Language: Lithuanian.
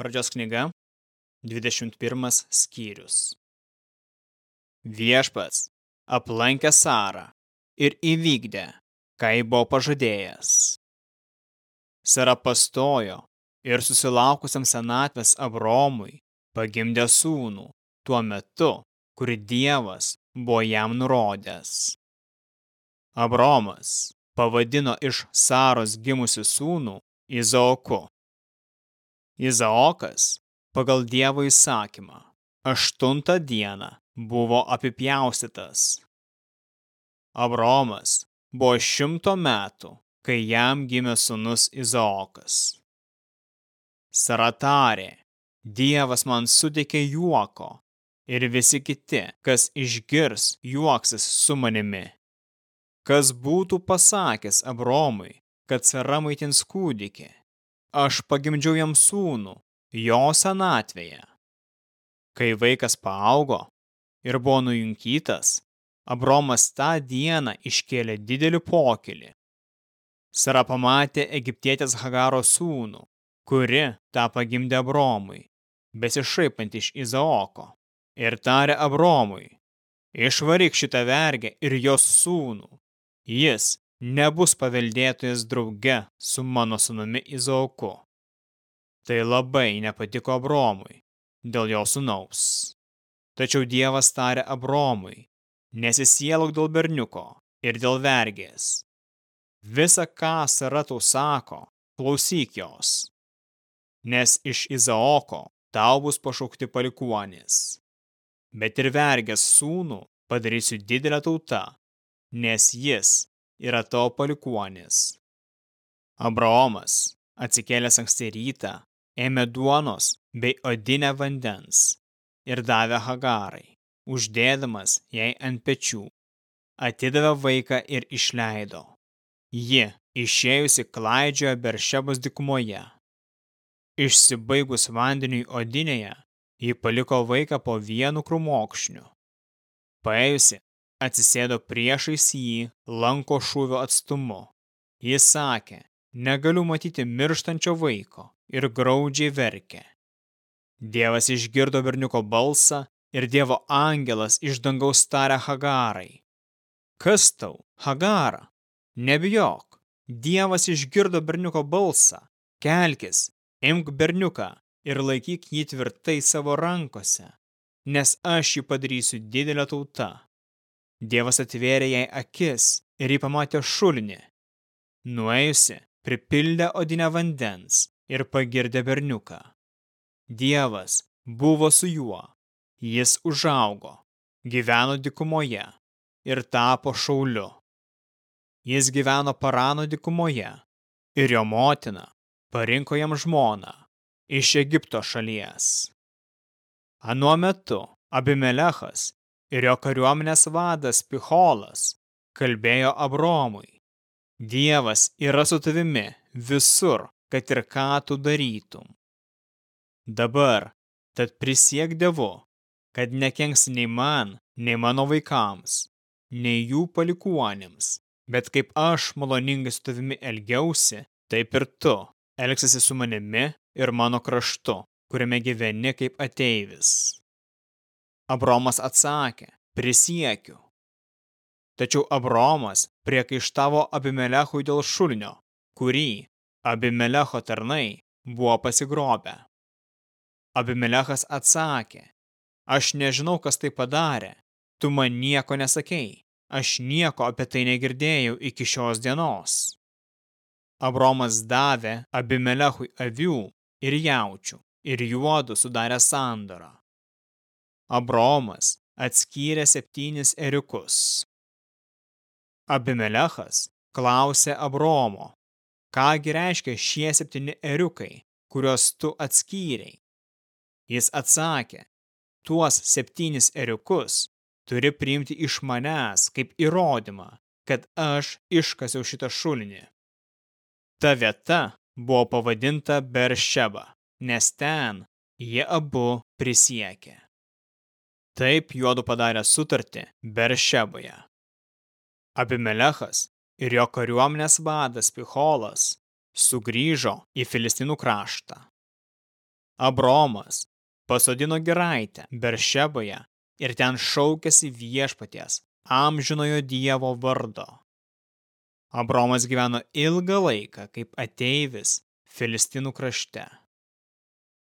Pradžios knyga, 21 skyrius. Viešpats aplankė Sarą ir įvykdė, kai buvo pažadėjęs. Sara pastojo ir susilaukusiam senatvės Abromui pagimdė sūnų tuo metu, kurį Dievas buvo jam nurodęs. Abromas pavadino iš Saros gimusi sūnų Izaoku. Izaokas pagal Dievo įsakymą aštuntą dieną buvo apipjaustytas. Abromas buvo šimto metų, kai jam gimė sunus Izaokas. Saratarė, Dievas man suteikė juoko ir visi kiti, kas išgirs, juoksis su manimi. Kas būtų pasakęs Abromui, kad Sara maitins kūdikį, aš pagimdžiau jam sūnų, jo senatvėje. Kai vaikas paaugo ir buvo nujunkytas, Abromas tą dieną iškėlė didelį pokylį. Sara pamatė egiptietės Hagaro sūnų, kuri tą pagimdė Abromui, besišaipant iš Izaoko, ir tarė Abromui, išvaryk šitą vergę ir jos sūnų, jis nebus paveldėtojas drauge su mano sūnumi Izaoku. Tai labai nepatiko Abromui dėl jo sūnaus. Tačiau Dievas tarė Abromui, nesisielok dėl berniuko ir dėl vergės. Visa, ką Sara tau sako, klausyk jos, nes iš Izaoko tau bus pašaukti palikuonis. Bet ir vergės sūnų padarysiu didelę tautą, nes jis yra tavo palikuonis. Abraomas, atsikėlęs anksti rytą, ėmė duonos bei odinę vandens ir davė Hagarai, uždėdamas jai ant pečių. Atidavė vaiką ir išleido. Ji, išėjusi klaidžiojo Beršebos dikumoje. Išsibaigus vandeniui odinėje, ji paliko vaiką po vienu krumokšniu. Paėjusi atsisėdo priešais jį lanko šūvio atstumu. Jis sakė, negaliu matyti mirštančio vaiko ir graudžiai verkė. Dievas išgirdo berniuko balsą ir Dievo angelas iš dangaus tarė Hagarai. Kas tau, Hagara? Nebijok, Dievas išgirdo berniuko balsą. Kelkis, imk berniuką ir laikyk jį tvirtai savo rankose, nes aš jį padarysiu didelę tautą. Dievas atvėrė jai akis ir jį pamatė šulinį. Nuėjusi, pripildė odinę vandens ir pagirdė berniuką. Dievas buvo su juo, jis užaugo, gyveno dikumoje ir tapo šauliu. Jis gyveno Parano dikumoje ir jo motina parinko jam žmoną iš Egipto šalies. Anuo metu Abimelechas ir jo kariuomenės vadas Picholas kalbėjo Abromui. Dievas yra su tavimi visur, kad ir ką tu darytum. Dabar, tad prisiek Dievu, kad nekenks nei man, nei mano vaikams, nei jų palikuonėms, bet kaip aš maloningai su tavimi elgiausi, taip ir tu elgsiesi su manimi ir mano kraštu, kuriame gyveni kaip ateivis. Abromas atsakė, prisiekiu. Tačiau Abromas priekaištavo Abimelechui dėl šulinio, kurį Abimelecho tarnai buvo pasigrobę. Abimelechas atsakė, aš nežinau, kas tai padarė, tu man nieko nesakei, aš nieko apie tai negirdėjau iki šios dienos. Abromas davė Abimelechui avių ir jaučių ir juodu sudarė sandorą. Abromas atskyrė septynis eriukus. Abimelechas klausė Abromo, kągi reiškia šie septyni eriukai, kuriuos tu atskyrei. Jis atsakė, tuos septynis eriukus turi priimti iš manęs kaip įrodymą, kad aš iškasiau šitą šulinį. Ta vieta buvo pavadinta Beršeba, nes ten jie abu prisiekė. Taip juodu padarė sutartį Beršeboje. Abimelechas ir jo kariuomenės vadas Picholas sugrįžo į Filistinų kraštą. Abromas pasodino giraitę Beršeboje ir ten šaukėsi viešpaties amžinojo Dievo vardo. Abromas gyveno ilgą laiką kaip ateivis Filistinų krašte.